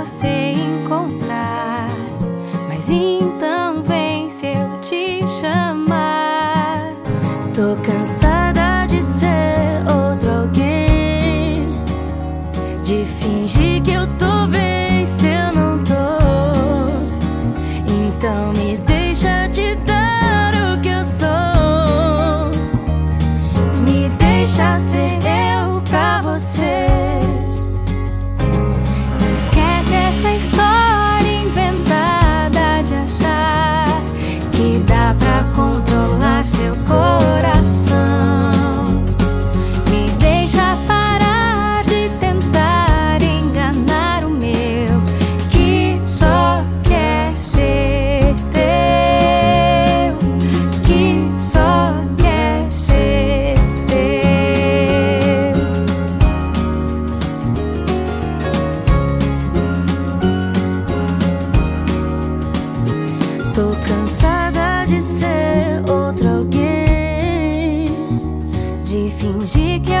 você encontrar. Mas então vem se eu te chamar. Tô cansada de ser outro alguém, de fingir que eu tô bem se eu não tô. Então me deixa te dar o que eu sou, me deixa ser. Tô cansada de ser outro alguém, De fingir que